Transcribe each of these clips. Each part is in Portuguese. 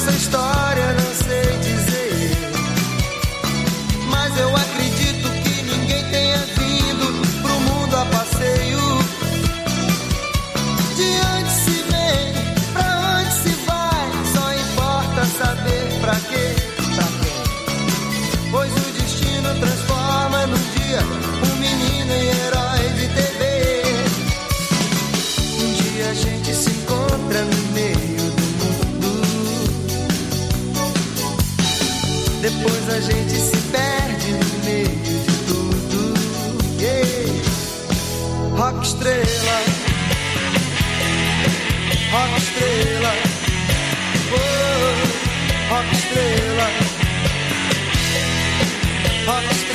nessa história, não sei dizer. Mas eu acredito que ninguém tenha vindo pro mundo a passeio. De onde se vem, pra onde se vai, só importa saber pra quê, Depois a gente se perde no meio de tudo. Yeah. Rock estrela, rock estrela, oh, rock estrela, rock estrela.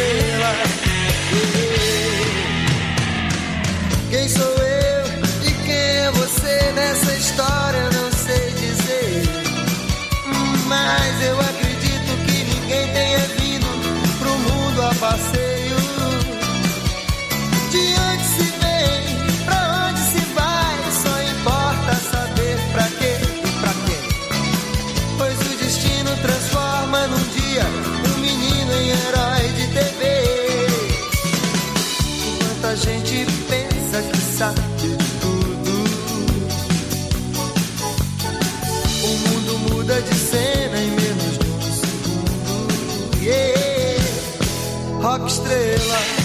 Rock estrela,